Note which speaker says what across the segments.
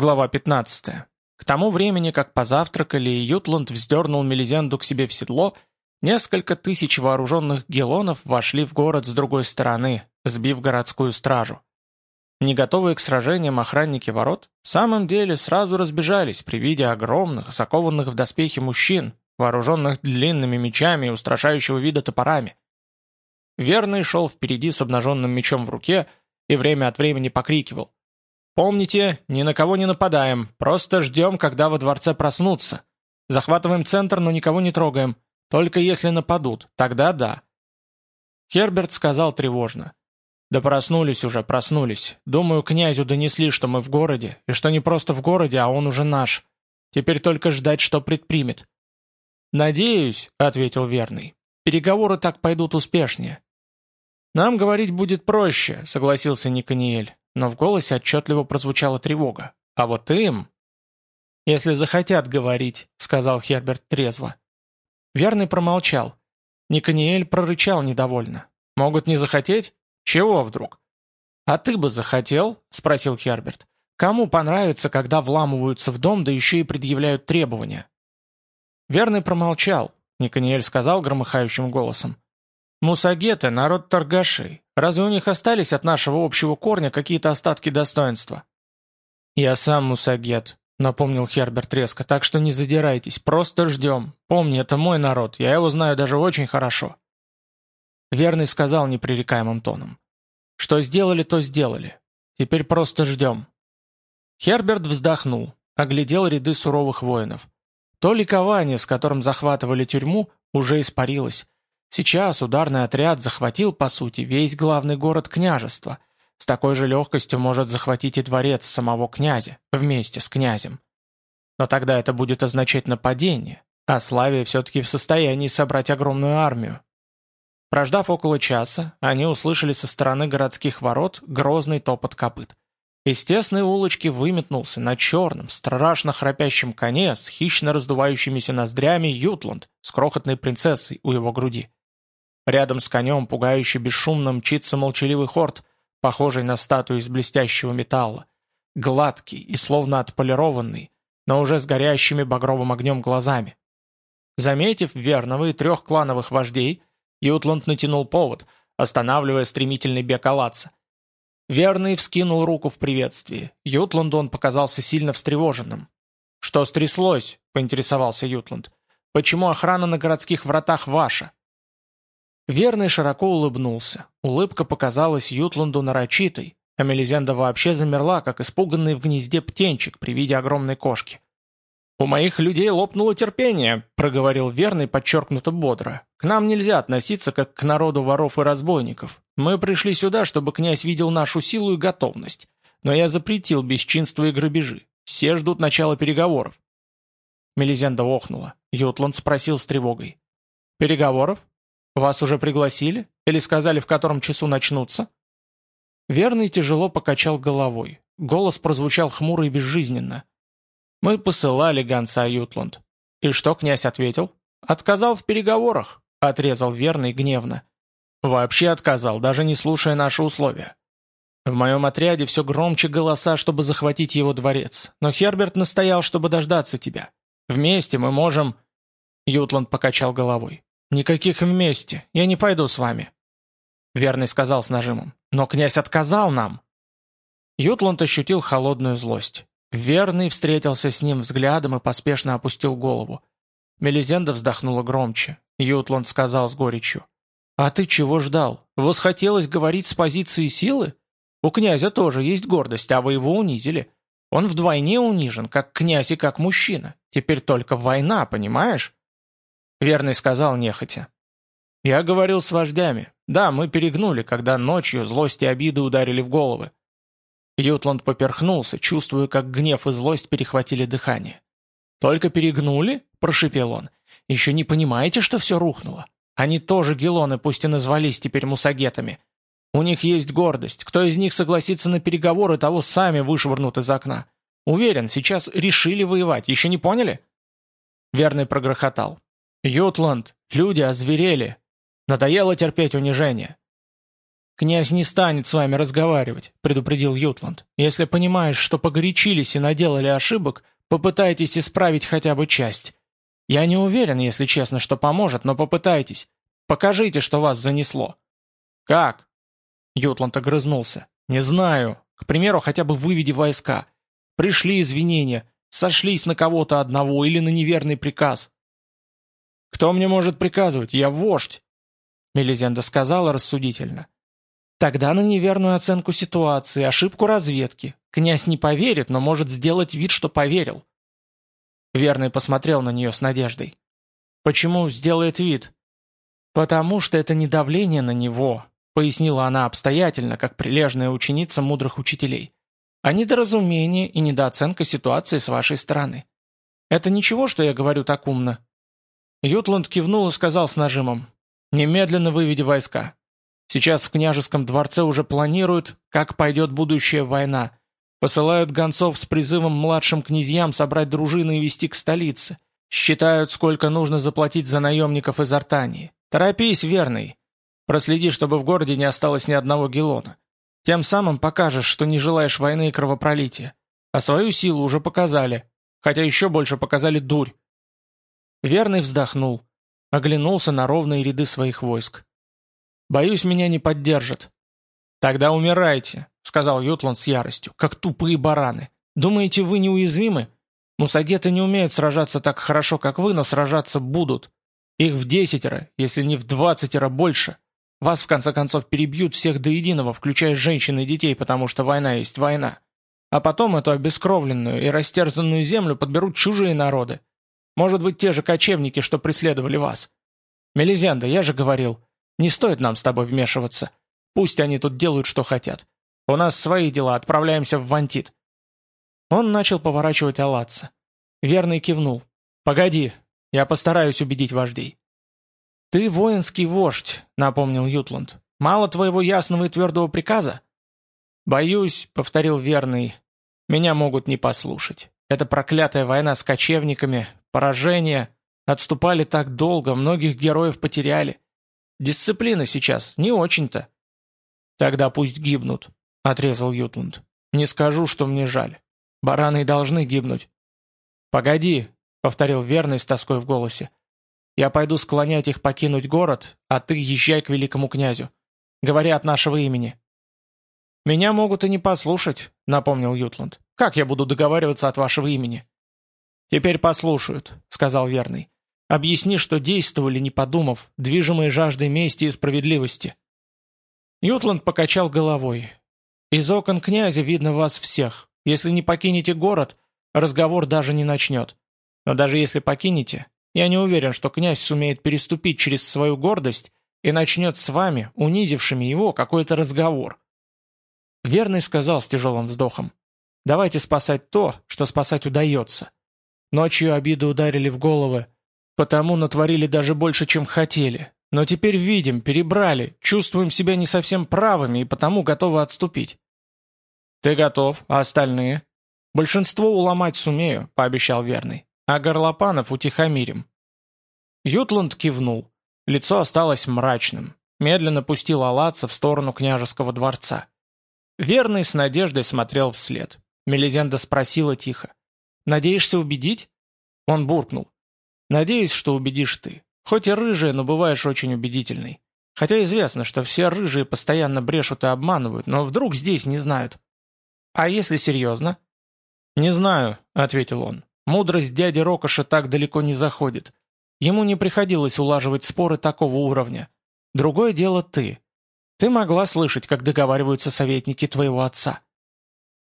Speaker 1: Глава 15. К тому времени, как позавтракали и Ютланд вздернул Мелизенду к себе в седло, несколько тысяч вооруженных гелонов вошли в город с другой стороны, сбив городскую стражу. Не готовые к сражениям охранники ворот в самом деле сразу разбежались при виде огромных, закованных в доспехи мужчин, вооруженных длинными мечами и устрашающего вида топорами. Верный шел впереди с обнаженным мечом в руке и время от времени покрикивал Помните, ни на кого не нападаем, просто ждем, когда во дворце проснутся. Захватываем центр, но никого не трогаем. Только если нападут, тогда да». Херберт сказал тревожно. «Да проснулись уже, проснулись. Думаю, князю донесли, что мы в городе, и что не просто в городе, а он уже наш. Теперь только ждать, что предпримет». «Надеюсь», — ответил верный. «Переговоры так пойдут успешнее». «Нам говорить будет проще», — согласился Никаниэль но в голосе отчетливо прозвучала тревога. «А вот им...» «Если захотят говорить», — сказал Херберт трезво. Верный промолчал. Никаниэль прорычал недовольно. «Могут не захотеть? Чего вдруг?» «А ты бы захотел?» — спросил Херберт. «Кому понравится, когда вламываются в дом, да еще и предъявляют требования?» Верный промолчал. Никаниэль сказал громыхающим голосом. «Мусагеты — народ торгашей. Разве у них остались от нашего общего корня какие-то остатки достоинства?» «Я сам мусагет», — напомнил Херберт резко, «так что не задирайтесь, просто ждем. Помни, это мой народ, я его знаю даже очень хорошо». Верный сказал непререкаемым тоном. «Что сделали, то сделали. Теперь просто ждем». Херберт вздохнул, оглядел ряды суровых воинов. То ликование, с которым захватывали тюрьму, уже испарилось, Сейчас ударный отряд захватил, по сути, весь главный город княжества. С такой же легкостью может захватить и дворец самого князя, вместе с князем. Но тогда это будет означать нападение, а Славия все-таки в состоянии собрать огромную армию. Прождав около часа, они услышали со стороны городских ворот грозный топот копыт. Из тесной улочки выметнулся на черном, страшно храпящем коне с хищно раздувающимися ноздрями Ютланд с крохотной принцессой у его груди. Рядом с конем пугающе бесшумно мчится молчаливый хорд, похожий на статую из блестящего металла. Гладкий и словно отполированный, но уже с горящими багровым огнем глазами. Заметив верного и трех клановых вождей, Ютланд натянул повод, останавливая стремительный бег Алаца. Верный вскинул руку в приветствии. Ютланду он показался сильно встревоженным. «Что стряслось?» — поинтересовался Ютланд. «Почему охрана на городских вратах ваша?» Верный широко улыбнулся. Улыбка показалась Ютланду нарочитой, а Мелизенда вообще замерла, как испуганный в гнезде птенчик при виде огромной кошки. «У моих людей лопнуло терпение», — проговорил Верный подчеркнуто бодро. «К нам нельзя относиться, как к народу воров и разбойников. Мы пришли сюда, чтобы князь видел нашу силу и готовность. Но я запретил бесчинство и грабежи. Все ждут начала переговоров». Мелизенда охнула. Ютланд спросил с тревогой. «Переговоров? «Вас уже пригласили? Или сказали, в котором часу начнутся?» Верный тяжело покачал головой. Голос прозвучал хмуро и безжизненно. «Мы посылали гонца Ютланд». «И что князь ответил?» «Отказал в переговорах», — отрезал Верный гневно. «Вообще отказал, даже не слушая наши условия. В моем отряде все громче голоса, чтобы захватить его дворец. Но Херберт настоял, чтобы дождаться тебя. Вместе мы можем...» Ютланд покачал головой. «Никаких вместе. Я не пойду с вами». Верный сказал с нажимом. «Но князь отказал нам». Ютланд ощутил холодную злость. Верный встретился с ним взглядом и поспешно опустил голову. Мелизенда вздохнула громче. Ютланд сказал с горечью. «А ты чего ждал? Восхотелось говорить с позиции силы? У князя тоже есть гордость, а вы его унизили. Он вдвойне унижен, как князь и как мужчина. Теперь только война, понимаешь?» Верный сказал нехотя. «Я говорил с вождями. Да, мы перегнули, когда ночью злость и обиды ударили в головы». Ютланд поперхнулся, чувствуя, как гнев и злость перехватили дыхание. «Только перегнули?» – прошипел он. «Еще не понимаете, что все рухнуло? Они тоже гелоны, пусть и назвались теперь мусагетами. У них есть гордость. Кто из них согласится на переговоры, того сами вышвырнут из окна. Уверен, сейчас решили воевать. Еще не поняли?» Верный прогрохотал. «Ютланд, люди озверели. Надоело терпеть унижение». «Князь не станет с вами разговаривать», — предупредил Ютланд. «Если понимаешь, что погорячились и наделали ошибок, попытайтесь исправить хотя бы часть. Я не уверен, если честно, что поможет, но попытайтесь. Покажите, что вас занесло». «Как?» Ютланд огрызнулся. «Не знаю. К примеру, хотя бы выведи войска. Пришли извинения, сошлись на кого-то одного или на неверный приказ». «Кто мне может приказывать? Я вождь!» Мелизенда сказала рассудительно. Тогда на неверную оценку ситуации, ошибку разведки. Князь не поверит, но может сделать вид, что поверил. Верный посмотрел на нее с надеждой. «Почему сделает вид?» «Потому что это не давление на него», пояснила она обстоятельно, как прилежная ученица мудрых учителей, «а недоразумение и недооценка ситуации с вашей стороны. Это ничего, что я говорю так умно?» Ютланд кивнул и сказал с нажимом, «Немедленно выведи войска. Сейчас в княжеском дворце уже планируют, как пойдет будущая война. Посылают гонцов с призывом младшим князьям собрать дружины и вести к столице. Считают, сколько нужно заплатить за наемников из Артании. Торопись, верный. Проследи, чтобы в городе не осталось ни одного гелона. Тем самым покажешь, что не желаешь войны и кровопролития. А свою силу уже показали. Хотя еще больше показали дурь. Верный вздохнул. Оглянулся на ровные ряды своих войск. Боюсь, меня не поддержат». «Тогда умирайте», — сказал Ютланд с яростью, как тупые бараны. «Думаете, вы неуязвимы? Мусагеты не умеют сражаться так хорошо, как вы, но сражаться будут. Их в десятеро, если не в двадцатеро больше. Вас, в конце концов, перебьют всех до единого, включая женщин и детей, потому что война есть война. А потом эту обескровленную и растерзанную землю подберут чужие народы. Может быть, те же кочевники, что преследовали вас. Мелизенда, я же говорил, не стоит нам с тобой вмешиваться. Пусть они тут делают, что хотят. У нас свои дела, отправляемся в Вантит». Он начал поворачивать Алатца. Верный кивнул. «Погоди, я постараюсь убедить вождей». «Ты воинский вождь», — напомнил Ютланд. «Мало твоего ясного и твердого приказа?» «Боюсь», — повторил Верный, — «меня могут не послушать. Это проклятая война с кочевниками, поражение. Отступали так долго, многих героев потеряли. Дисциплина сейчас не очень-то». «Тогда пусть гибнут», — отрезал Ютланд. «Не скажу, что мне жаль. Бараны должны гибнуть». «Погоди», — повторил верный с тоской в голосе. «Я пойду склонять их покинуть город, а ты езжай к великому князю. Говори от нашего имени». «Меня могут и не послушать», — напомнил Ютланд. «Как я буду договариваться от вашего имени?» «Теперь послушают», — сказал верный. Объясни, что действовали, не подумав, движимые жаждой мести и справедливости». Ютланд покачал головой. «Из окон князя видно вас всех. Если не покинете город, разговор даже не начнет. Но даже если покинете, я не уверен, что князь сумеет переступить через свою гордость и начнет с вами, унизившими его, какой-то разговор». Верный сказал с тяжелым вздохом. «Давайте спасать то, что спасать удается. Ночью обиды ударили в головы, Потому натворили даже больше, чем хотели. Но теперь видим, перебрали, чувствуем себя не совсем правыми и потому готовы отступить. Ты готов, а остальные? Большинство уломать сумею, пообещал верный. А горлопанов утихомирим. Ютланд кивнул. Лицо осталось мрачным. Медленно пустил Алаца в сторону княжеского дворца. Верный с надеждой смотрел вслед. Мелизенда спросила тихо. «Надеешься убедить?» Он буркнул. Надеюсь, что убедишь ты. Хоть и рыжая, но бываешь очень убедительный. Хотя известно, что все рыжие постоянно брешут и обманывают, но вдруг здесь не знают. А если серьезно? «Не знаю», — ответил он. «Мудрость дяди Рокоша так далеко не заходит. Ему не приходилось улаживать споры такого уровня. Другое дело ты. Ты могла слышать, как договариваются советники твоего отца».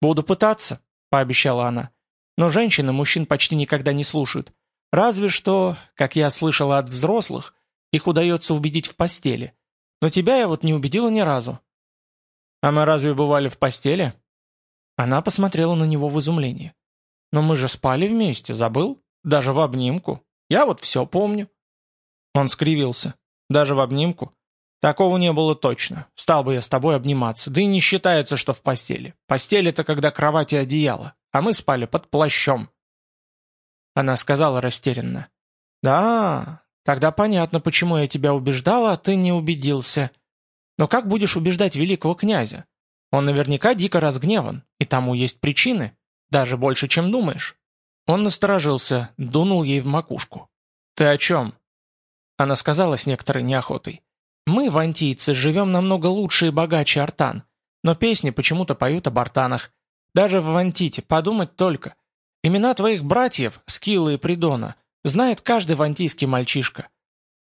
Speaker 1: «Буду пытаться», — пообещала она. «Но женщины мужчин почти никогда не слушают. Разве что, как я слышала от взрослых, их удается убедить в постели. Но тебя я вот не убедила ни разу». «А мы разве бывали в постели?» Она посмотрела на него в изумлении. «Но мы же спали вместе, забыл? Даже в обнимку. Я вот все помню». Он скривился. «Даже в обнимку?» «Такого не было точно. Стал бы я с тобой обниматься. Да и не считается, что в постели. Постель — это когда кровать и одеяло. А мы спали под плащом». Она сказала растерянно. «Да, тогда понятно, почему я тебя убеждала, а ты не убедился». Но как будешь убеждать великого князя? Он наверняка дико разгневан, и тому есть причины, даже больше, чем думаешь». Он насторожился, дунул ей в макушку. «Ты о чем?» Она сказала с некоторой неохотой. «Мы, вантийцы, живем намного лучше и богаче артан, но песни почему-то поют об артанах. Даже в Вантите, подумать только. Имена твоих братьев, Скилла и Придона, знает каждый вантийский мальчишка.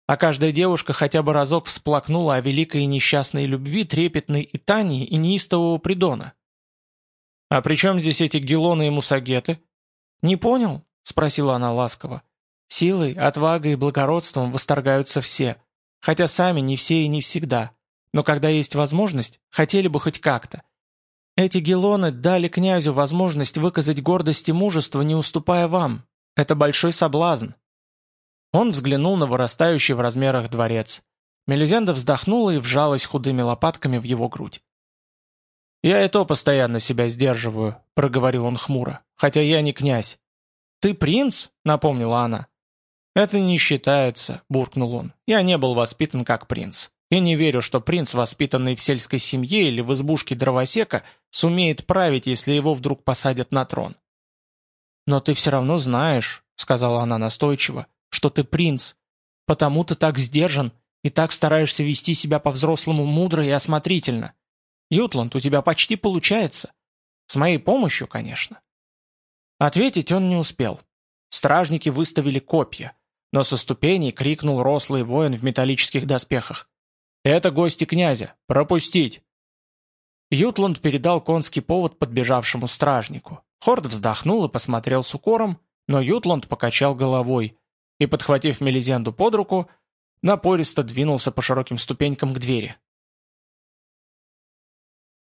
Speaker 1: А каждая девушка хотя бы разок всплакнула о великой и несчастной любви трепетной Итании и неистового Придона. «А при чем здесь эти гелоны и мусагеты?» «Не понял?» — спросила она ласково. «Силой, отвагой и благородством восторгаются все, хотя сами не все и не всегда. Но когда есть возможность, хотели бы хоть как-то. Эти гелоны дали князю возможность выказать гордость и мужество, не уступая вам. Это большой соблазн. Он взглянул на вырастающий в размерах дворец. Мелизенда вздохнула и вжалась худыми лопатками в его грудь. «Я и то постоянно себя сдерживаю», — проговорил он хмуро, «хотя я не князь». «Ты принц?» — напомнила она. «Это не считается», — буркнул он. «Я не был воспитан как принц. И не верю, что принц, воспитанный в сельской семье или в избушке дровосека, сумеет править, если его вдруг посадят на трон. «Но ты все равно знаешь», — сказала она настойчиво, — «что ты принц. Потому ты так сдержан и так стараешься вести себя по-взрослому мудро и осмотрительно. Ютланд, у тебя почти получается. С моей помощью, конечно». Ответить он не успел. Стражники выставили копья, но со ступеней крикнул рослый воин в металлических доспехах. «Это гости князя! Пропустить!» Ютланд передал конский повод подбежавшему стражнику. Хорд вздохнул и посмотрел с укором, но Ютланд покачал головой и, подхватив Мелизенду под руку, напористо двинулся по широким ступенькам к двери.